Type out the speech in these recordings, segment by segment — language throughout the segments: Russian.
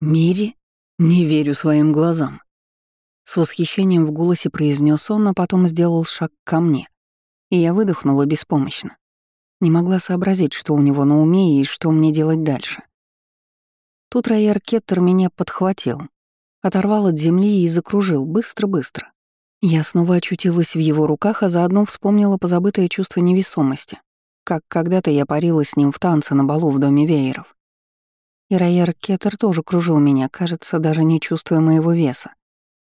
«Мири? Не верю своим глазам». С восхищением в голосе произнес он, а потом сделал шаг ко мне. И я выдохнула беспомощно. Не могла сообразить, что у него на уме и что мне делать дальше. Тут Райер Кеттер меня подхватил, оторвал от земли и закружил быстро-быстро. Я снова очутилась в его руках, а заодно вспомнила позабытое чувство невесомости, как когда-то я парила с ним в танце на балу в доме вееров. И Райер Кеттер тоже кружил меня, кажется, даже не чувствуя моего веса,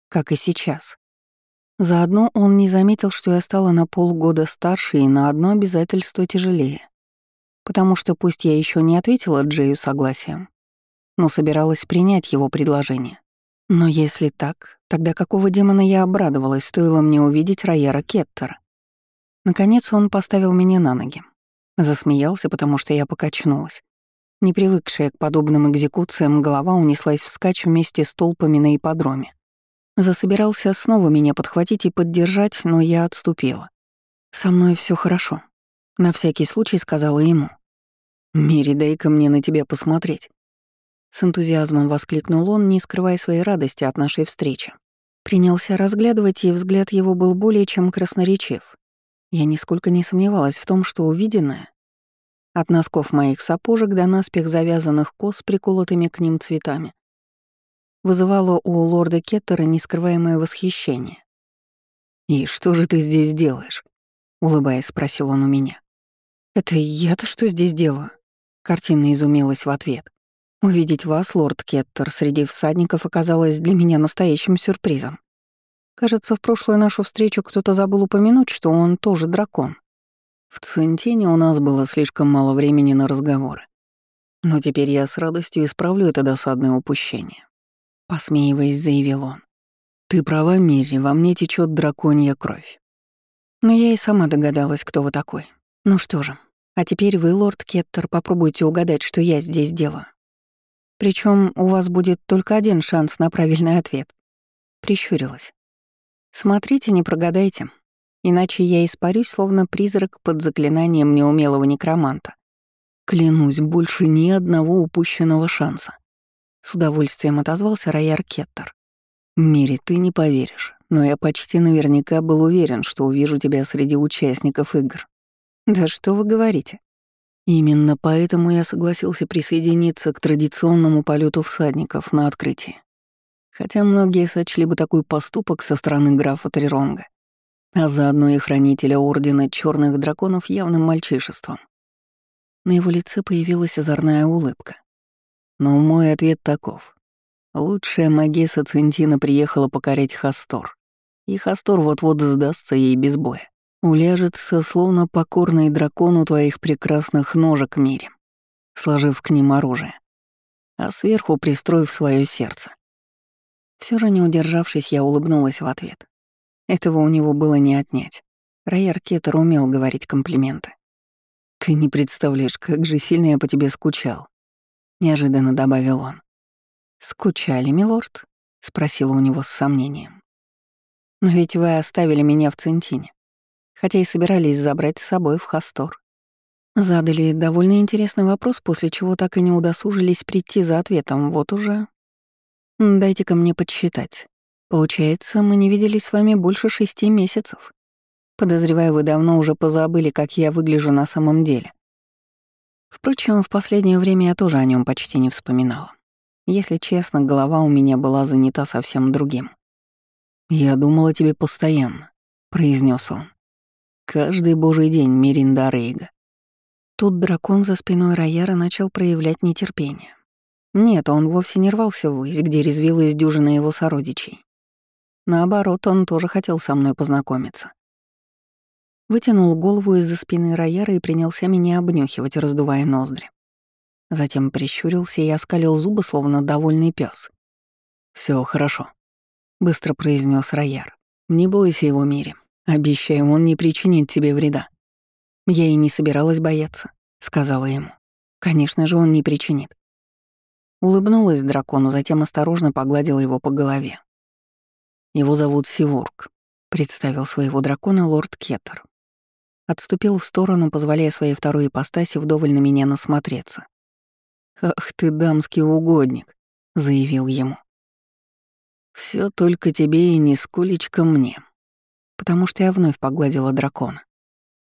как и сейчас. Заодно он не заметил, что я стала на полгода старше и на одно обязательство тяжелее. Потому что пусть я еще не ответила Джею согласием, но собиралась принять его предложение. Но если так, тогда какого демона я обрадовалась, стоило мне увидеть Райера Кеттера? Наконец он поставил меня на ноги. Засмеялся, потому что я покачнулась. Не привыкшая к подобным экзекуциям, голова унеслась вскачь вместе с толпами на ипподроме. Засобирался снова меня подхватить и поддержать, но я отступила. «Со мной все хорошо», — на всякий случай сказала ему. «Мири, дай-ка мне на тебя посмотреть». С энтузиазмом воскликнул он, не скрывая своей радости от нашей встречи. Принялся разглядывать, и взгляд его был более чем красноречив. Я нисколько не сомневалась в том, что увиденное от носков моих сапожек до наспех завязанных кос с приколотыми к ним цветами вызывало у лорда Кеттера нескрываемое восхищение. «И что же ты здесь делаешь?» — улыбаясь, спросил он у меня. «Это я-то что здесь делаю?» Картина изумилась в ответ. Увидеть вас, лорд Кеттер, среди всадников оказалось для меня настоящим сюрпризом. Кажется, в прошлую нашу встречу кто-то забыл упомянуть, что он тоже дракон. В Центине у нас было слишком мало времени на разговоры. Но теперь я с радостью исправлю это досадное упущение. Посмеиваясь, заявил он. «Ты права, Мири, во мне течет драконья кровь». Но я и сама догадалась, кто вы такой. Ну что же, а теперь вы, лорд Кеттер, попробуйте угадать, что я здесь делаю. Причем у вас будет только один шанс на правильный ответ. Прищурилась. Смотрите, не прогадайте, иначе я испарюсь, словно призрак под заклинанием неумелого некроманта. Клянусь, больше ни одного упущенного шанса. С удовольствием отозвался Рояр Кеттер. «Мири, ты не поверишь, но я почти наверняка был уверен, что увижу тебя среди участников игр». «Да что вы говорите?» Именно поэтому я согласился присоединиться к традиционному полету всадников на открытии. Хотя многие сочли бы такой поступок со стороны графа Триронга, а заодно и хранителя Ордена Черных Драконов явным мальчишеством. На его лице появилась озорная улыбка. Но мой ответ таков. Лучшая магесса Центина приехала покорять Хастор. И Хастор вот-вот сдастся ей без боя. Уляжется, словно покорный дракон у твоих прекрасных ножек мире, сложив к ним оружие, а сверху пристроив свое сердце. Все же не удержавшись, я улыбнулась в ответ. Этого у него было не отнять. Райер Кеттер умел говорить комплименты. «Ты не представляешь, как же сильно я по тебе скучал», — неожиданно добавил он. «Скучали, милорд?» — спросила у него с сомнением. «Но ведь вы оставили меня в Центине, хотя и собирались забрать с собой в Хастор». Задали довольно интересный вопрос, после чего так и не удосужились прийти за ответом. Вот уже... Дайте-ка мне подсчитать. Получается, мы не виделись с вами больше шести месяцев. Подозреваю, вы давно уже позабыли, как я выгляжу на самом деле. Впрочем, в последнее время я тоже о нем почти не вспоминала. Если честно, голова у меня была занята совсем другим. «Я думал о тебе постоянно», — произнес он. «Каждый божий день, Миринда Рейга». Тут дракон за спиной Рояра начал проявлять нетерпение. Нет, он вовсе не рвался ввысь, где резвилась дюжина его сородичей. Наоборот, он тоже хотел со мной познакомиться. Вытянул голову из-за спины Рояра и принялся меня обнюхивать, раздувая ноздри. Затем прищурился и оскалил зубы, словно довольный пес. Все хорошо», — быстро произнес Рояр. «Не бойся его, Мире. Обещаю, он не причинит тебе вреда». «Я и не собиралась бояться», — сказала ему. «Конечно же, он не причинит». Улыбнулась дракону, затем осторожно погладила его по голове. «Его зовут Сиворк», — представил своего дракона лорд Кеттер. Отступил в сторону, позволяя своей второй ипостаси вдоволь на меня насмотреться. «Ах ты, дамский угодник!» — заявил ему. Все только тебе и нисколечко мне. Потому что я вновь погладила дракона.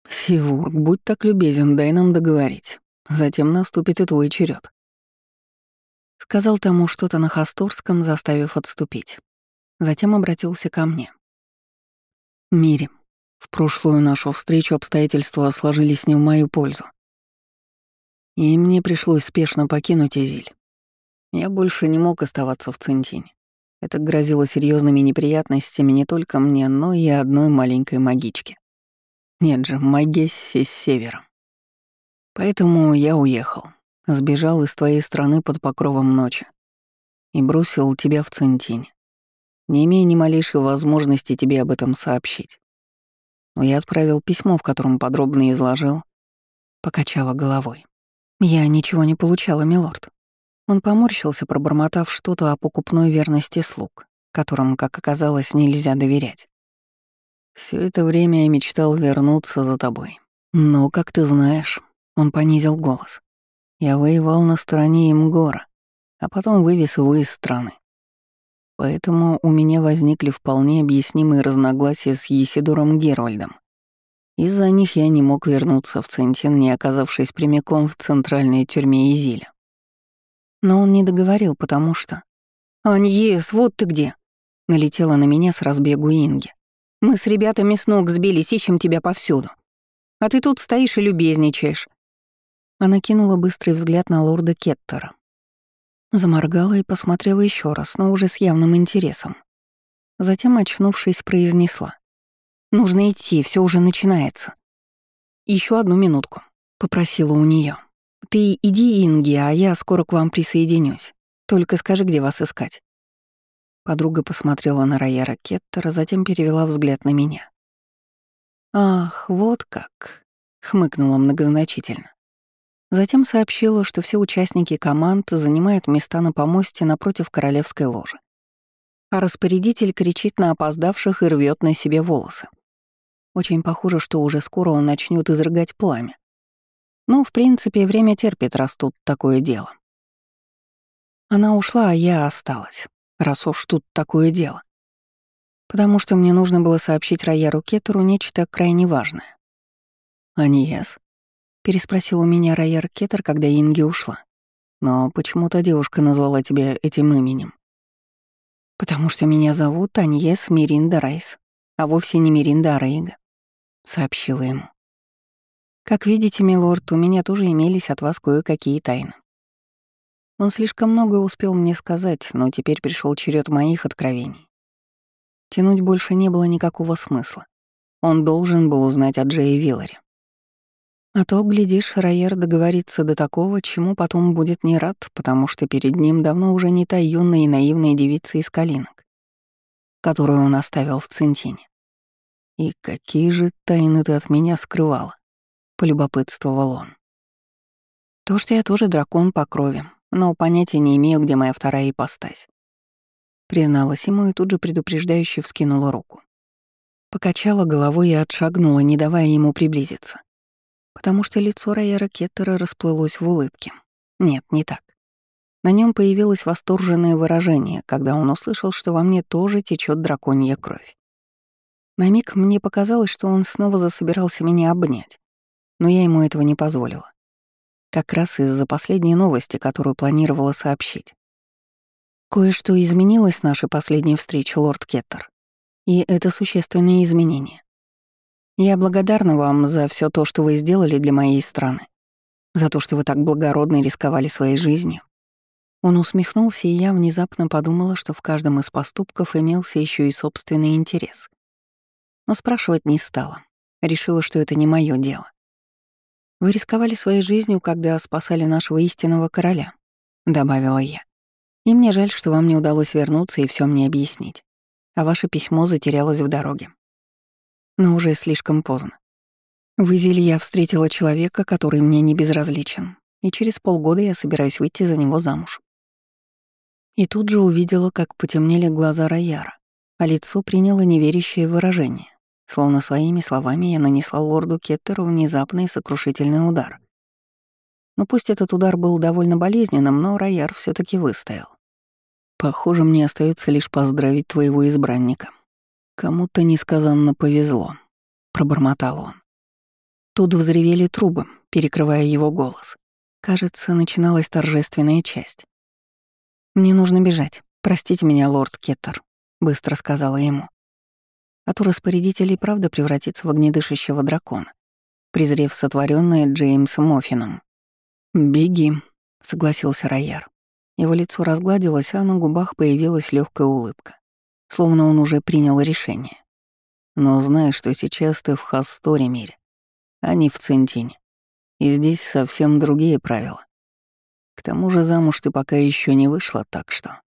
Сивург, будь так любезен, дай нам договорить. Затем наступит и твой черед. Сказал тому что-то на Хасторском, заставив отступить. Затем обратился ко мне. «Мири, в прошлую нашу встречу обстоятельства сложились не в мою пользу. И мне пришлось спешно покинуть Изиль. Я больше не мог оставаться в Центине. Это грозило серьезными неприятностями не только мне, но и одной маленькой магичке. Нет же, Магессе с севера. Поэтому я уехал, сбежал из твоей страны под покровом ночи и бросил тебя в Центине, не имея ни малейшей возможности тебе об этом сообщить. Но я отправил письмо, в котором подробно изложил, покачала головой. Я ничего не получала, милорд. Он поморщился, пробормотав что-то о покупной верности слуг, которым, как оказалось, нельзя доверять. Все это время я мечтал вернуться за тобой. Но, как ты знаешь, он понизил голос. Я воевал на стороне Имгора, а потом вывез его из страны. Поэтому у меня возникли вполне объяснимые разногласия с Есидором Герольдом. Из-за них я не мог вернуться в Центин, не оказавшись прямиком в центральной тюрьме Изиля. Но он не договорил, потому что... «Аньес, вот ты где!» Налетела на меня с разбегу Инги. «Мы с ребятами с ног сбились, ищем тебя повсюду. А ты тут стоишь и любезничаешь». Она кинула быстрый взгляд на лорда Кеттера. Заморгала и посмотрела еще раз, но уже с явным интересом. Затем, очнувшись, произнесла. «Нужно идти, все уже начинается». Еще одну минутку», — попросила у нее. Ты иди, Инги, а я скоро к вам присоединюсь. Только скажи, где вас искать». Подруга посмотрела на Раяра Кеттера, затем перевела взгляд на меня. «Ах, вот как!» — хмыкнула многозначительно. Затем сообщила, что все участники команд занимают места на помосте напротив королевской ложи. А распорядитель кричит на опоздавших и рвет на себе волосы. Очень похоже, что уже скоро он начнет изрыгать пламя. Ну, в принципе, время терпит, раз тут такое дело. Она ушла, а я осталась, раз уж тут такое дело. Потому что мне нужно было сообщить Рояру Кеттеру нечто крайне важное. «Аниес?» — переспросил у меня Рояр Кеттер, когда Инги ушла. «Но почему та девушка назвала тебя этим именем?» «Потому что меня зовут Аньес Миринда Райс, а вовсе не Миринда Рейга», — сообщила ему. Как видите, милорд, у меня тоже имелись от вас кое-какие тайны. Он слишком много успел мне сказать, но теперь пришел черед моих откровений. Тянуть больше не было никакого смысла. Он должен был узнать о Джее Вилларе. А то, глядишь, Райер договорится до такого, чему потом будет не рад, потому что перед ним давно уже не та юная и наивная девица из Калинок, которую он оставил в Центине. И какие же тайны ты от меня скрывала? — полюбопытствовал он. То, что я тоже дракон по крови, но понятия не имею, где моя вторая ипостась. Призналась ему и тут же предупреждающе вскинула руку. Покачала головой и отшагнула, не давая ему приблизиться. Потому что лицо Райера Кеттера расплылось в улыбке. Нет, не так. На нем появилось восторженное выражение, когда он услышал, что во мне тоже течет драконья кровь. На миг мне показалось, что он снова засобирался меня обнять но я ему этого не позволила. Как раз из-за последней новости, которую планировала сообщить. Кое-что изменилось в нашей последней встрече, лорд Кеттер. И это существенные изменения. Я благодарна вам за все то, что вы сделали для моей страны. За то, что вы так благородно рисковали своей жизнью. Он усмехнулся, и я внезапно подумала, что в каждом из поступков имелся еще и собственный интерес. Но спрашивать не стала. Решила, что это не мое дело. Вы рисковали своей жизнью, когда спасали нашего истинного короля», — добавила я. «И мне жаль, что вам не удалось вернуться и все мне объяснить. А ваше письмо затерялось в дороге. Но уже слишком поздно. В Изиле я встретила человека, который мне не безразличен, и через полгода я собираюсь выйти за него замуж». И тут же увидела, как потемнели глаза Рояра, а лицо приняло неверящее выражение. Словно своими словами я нанесла лорду Кеттеру внезапный сокрушительный удар. Но пусть этот удар был довольно болезненным, но Рояр все таки выстоял. Похоже, мне остается лишь поздравить твоего избранника. Кому-то несказанно повезло, пробормотал он. Тут взревели трубы, перекрывая его голос. Кажется, начиналась торжественная часть. «Мне нужно бежать. Простите меня, лорд Кеттер», — быстро сказала ему. А то распорядитель и правда превратится в огнедышащего дракона, презрев сотворенное Джеймсом Моффином. «Беги», — согласился Рояр. Его лицо разгладилось, а на губах появилась легкая улыбка, словно он уже принял решение. «Но знай, что сейчас ты в Хасторе мире, а не в Центине. И здесь совсем другие правила. К тому же замуж ты пока еще не вышла, так что...»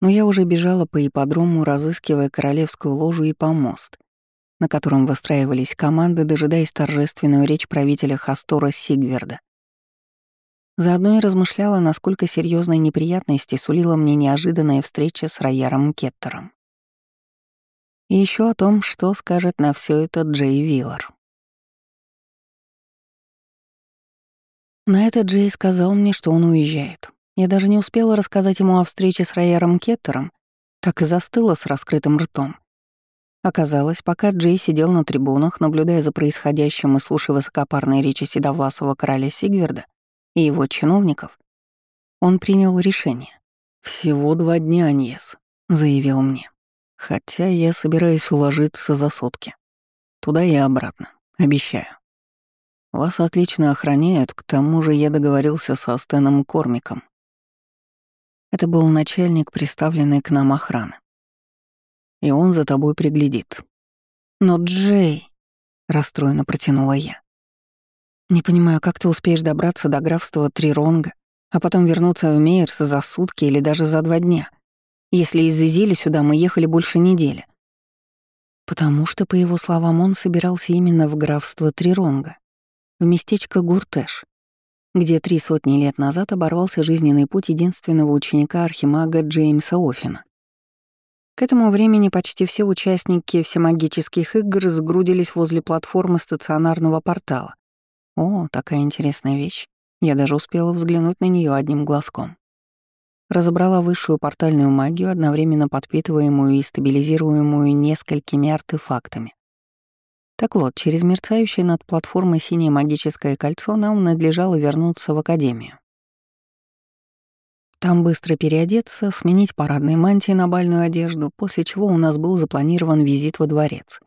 Но я уже бежала по ипподрому, разыскивая королевскую ложу и помост, на котором выстраивались команды, дожидаясь торжественную речь правителя Хастора Сигверда. Заодно и размышляла, насколько серьезной неприятности сулила мне неожиданная встреча с Рояром Кеттером. И еще о том, что скажет на все это Джей Виллар. На это Джей сказал мне, что он уезжает. Я даже не успела рассказать ему о встрече с Рояром Кеттером, так и застыла с раскрытым ртом. Оказалось, пока Джей сидел на трибунах, наблюдая за происходящим и слушая высокопарные речи седовласого короля Сигверда, и его чиновников, он принял решение. «Всего два дня, Аньес», — заявил мне. «Хотя я собираюсь уложиться за сутки. Туда и обратно, обещаю. Вас отлично охраняют, к тому же я договорился со Стеном Кормиком. Это был начальник, приставленный к нам охраны. И он за тобой приглядит. Но Джей, расстроенно протянула я. Не понимаю, как ты успеешь добраться до графства Триронга, а потом вернуться в Мейерс за сутки или даже за два дня, если из Изили сюда мы ехали больше недели. Потому что, по его словам, он собирался именно в графство Триронга, в местечко Гуртеш, где три сотни лет назад оборвался жизненный путь единственного ученика архимага Джеймса Оффина. К этому времени почти все участники всемагических игр сгрудились возле платформы стационарного портала, о, такая интересная вещь. Я даже успела взглянуть на нее одним глазком. Разобрала высшую портальную магию, одновременно подпитываемую и стабилизируемую несколькими артефактами. Так вот, через мерцающее над платформой синее магическое кольцо нам надлежало вернуться в Академию. Там быстро переодеться, сменить парадные мантии на бальную одежду, после чего у нас был запланирован визит во дворец.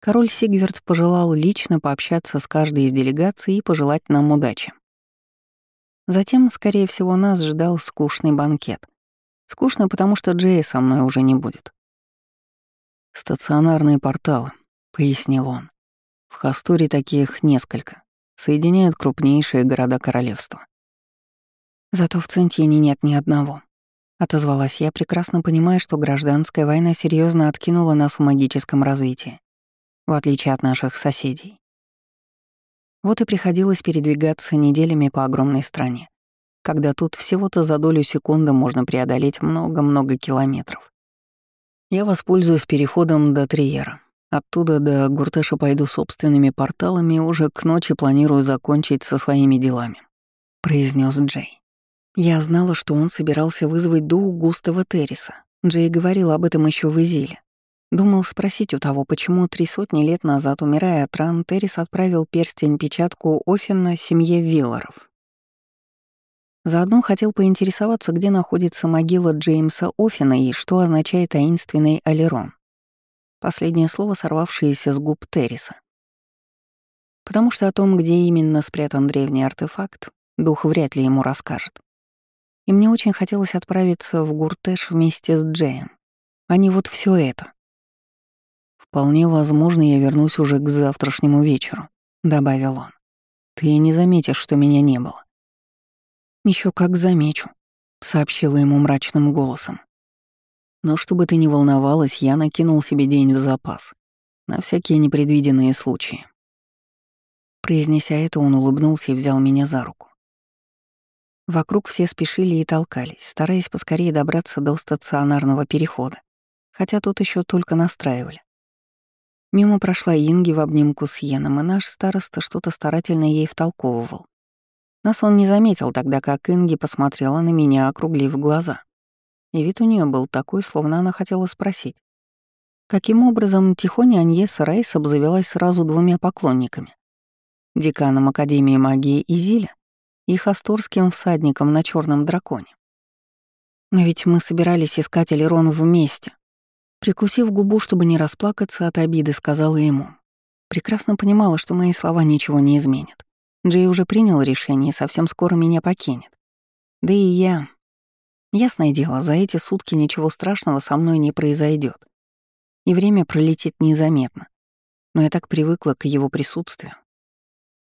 Король Сигверт пожелал лично пообщаться с каждой из делегаций и пожелать нам удачи. Затем, скорее всего, нас ждал скучный банкет. Скучно, потому что Джея со мной уже не будет. «Стационарные порталы», — пояснил он. «В Хасторе таких несколько. Соединяют крупнейшие города королевства. Зато в Центине нет ни одного», — отозвалась я, прекрасно понимая, что гражданская война серьезно откинула нас в магическом развитии в отличие от наших соседей. Вот и приходилось передвигаться неделями по огромной стране, когда тут всего-то за долю секунды можно преодолеть много-много километров. Я воспользуюсь переходом до Триера. Оттуда до Гуртеша пойду собственными порталами и уже к ночи планирую закончить со своими делами», — произнес Джей. Я знала, что он собирался вызвать дух Густава Терриса. Джей говорил об этом еще в Изиле. Думал спросить у того, почему три сотни лет назад, умирая от ран, Террис отправил перстень-печатку Оффина семье Вилларов. Заодно хотел поинтересоваться, где находится могила Джеймса Оффина и что означает таинственный Алерон. Последнее слово, сорвавшееся с губ Терриса. Потому что о том, где именно спрятан древний артефакт, дух вряд ли ему расскажет. И мне очень хотелось отправиться в Гуртеш вместе с Джеем, не вот все это. «Вполне возможно, я вернусь уже к завтрашнему вечеру», — добавил он. «Ты не заметишь, что меня не было». Еще как замечу», — сообщила ему мрачным голосом. «Но чтобы ты не волновалась, я накинул себе день в запас. На всякие непредвиденные случаи». Произнеся это, он улыбнулся и взял меня за руку. Вокруг все спешили и толкались, стараясь поскорее добраться до стационарного перехода, хотя тут еще только настраивали. Мимо прошла Инги в обнимку с Йеном, и наш староста что-то старательно ей втолковывал. Нас он не заметил тогда, как Инги посмотрела на меня, округлив глаза. и вид у нее был такой, словно она хотела спросить. Каким образом Тихоня Аньеса Рейс обзавелась сразу двумя поклонниками? Деканом Академии магии Изиля и хасторским всадником на черном драконе. Но ведь мы собирались искать Элерон вместе. Прикусив губу, чтобы не расплакаться от обиды, сказала ему. Прекрасно понимала, что мои слова ничего не изменят. Джей уже принял решение и совсем скоро меня покинет. Да и я... Ясное дело, за эти сутки ничего страшного со мной не произойдет и время пролетит незаметно. Но я так привыкла к его присутствию.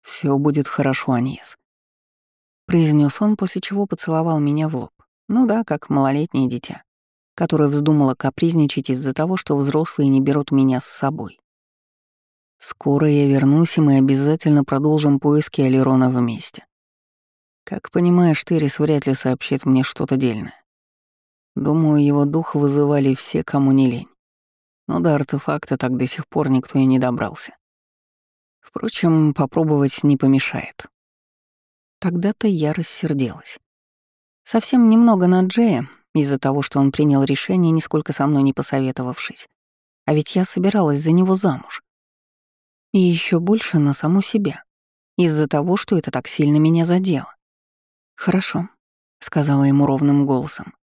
Все будет хорошо, Аньес. Произнес он, после чего поцеловал меня в лоб. Ну да, как малолетнее дитя, которое вздумало капризничать из-за того, что взрослые не берут меня с собой. Скоро я вернусь, и мы обязательно продолжим поиски Алирона вместе. Как понимаешь, Террис вряд ли сообщит мне что-то дельное. Думаю, его дух вызывали все, кому не лень но до артефакта так до сих пор никто и не добрался. Впрочем, попробовать не помешает. Тогда-то я рассердилась. Совсем немного на Джея, из-за того, что он принял решение, нисколько со мной не посоветовавшись. А ведь я собиралась за него замуж. И еще больше на саму себя, из-за того, что это так сильно меня задело. «Хорошо», — сказала ему ровным голосом.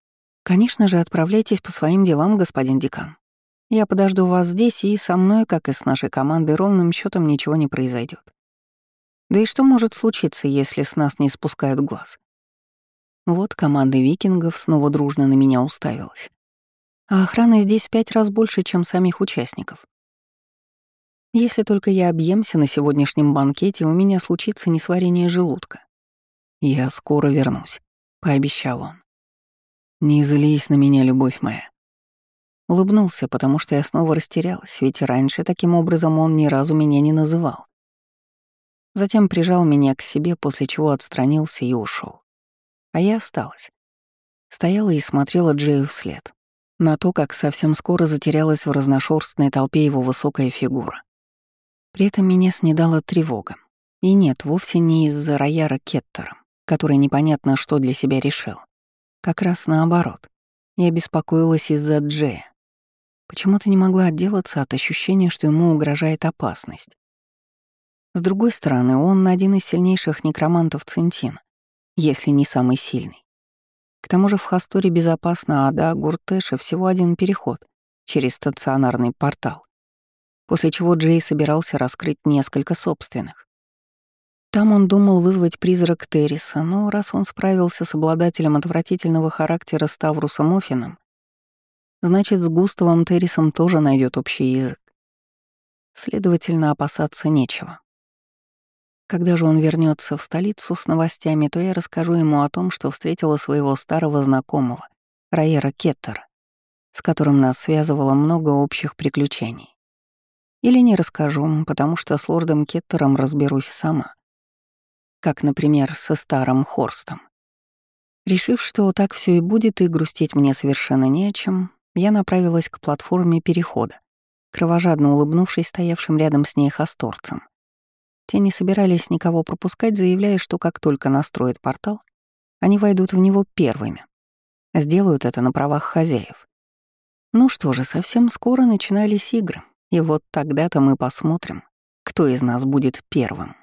«Конечно же, отправляйтесь по своим делам, господин декан. Я подожду вас здесь, и со мной, как и с нашей командой, ровным счетом ничего не произойдет. Да и что может случиться, если с нас не спускают глаз? Вот команда викингов снова дружно на меня уставилась. А охраны здесь в пять раз больше, чем самих участников. Если только я объемся на сегодняшнем банкете, у меня случится несварение желудка. Я скоро вернусь, — пообещал он. Не злись на меня, любовь моя. Улыбнулся, потому что я снова растерялась, ведь раньше таким образом он ни разу меня не называл. Затем прижал меня к себе, после чего отстранился и ушел. А я осталась. Стояла и смотрела Джею вслед. На то, как совсем скоро затерялась в разношерстной толпе его высокая фигура. При этом меня снедала тревога. И нет, вовсе не из-за Рояра Кеттера, который непонятно что для себя решил. Как раз наоборот. Я беспокоилась из-за Джея. Почему-то не могла отделаться от ощущения, что ему угрожает опасность. С другой стороны, он один из сильнейших некромантов Центина, если не самый сильный. К тому же в Хасторе безопасно, а до Гуртеша всего один переход через стационарный портал, после чего Джей собирался раскрыть несколько собственных. Там он думал вызвать призрак Терриса, но раз он справился с обладателем отвратительного характера Ставрусом Офином, значит, с Густавом Террисом тоже найдет общий язык. Следовательно, опасаться нечего. Когда же он вернется в столицу с новостями, то я расскажу ему о том, что встретила своего старого знакомого, Райера Кеттера, с которым нас связывало много общих приключений. Или не расскажу, потому что с лордом Кеттером разберусь сама. Как, например, со старым Хорстом. Решив, что так все и будет, и грустить мне совершенно не о чем, я направилась к платформе перехода, кровожадно улыбнувшись стоявшим рядом с ней хасторцам. Те не собирались никого пропускать, заявляя, что как только настроят портал, они войдут в него первыми. Сделают это на правах хозяев. Ну что же, совсем скоро начинались игры, и вот тогда-то мы посмотрим, кто из нас будет первым.